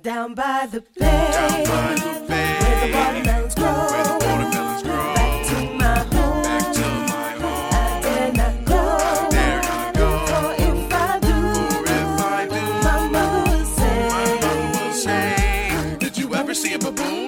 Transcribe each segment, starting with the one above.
Down by the bay, Down by the bay, where the watermelons grow. where the watermelons grow. Back to my home, Back to my home. I dare not go. Dare not go. For if I do, For if I do, my mother will say, my mother will say, Did you ever see a baboon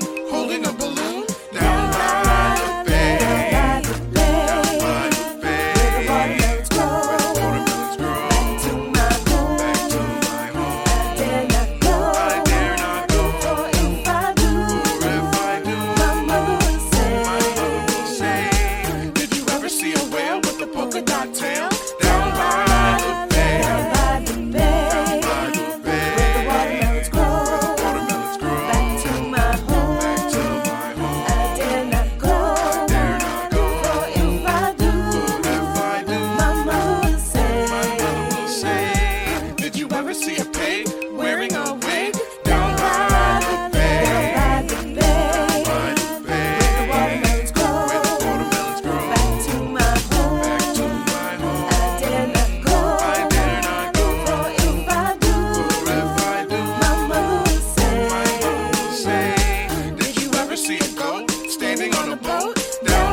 see a whale with a polka dot tail? Down by the bay. Down by the bay, By the bay. where the watermelons grow. Watermelons grow. Back to my home, Back to my home. I dare not go. Dare not go. For if I do, If I do, my mother will say, my mother will say, Did you ever see a pig wearing a boat?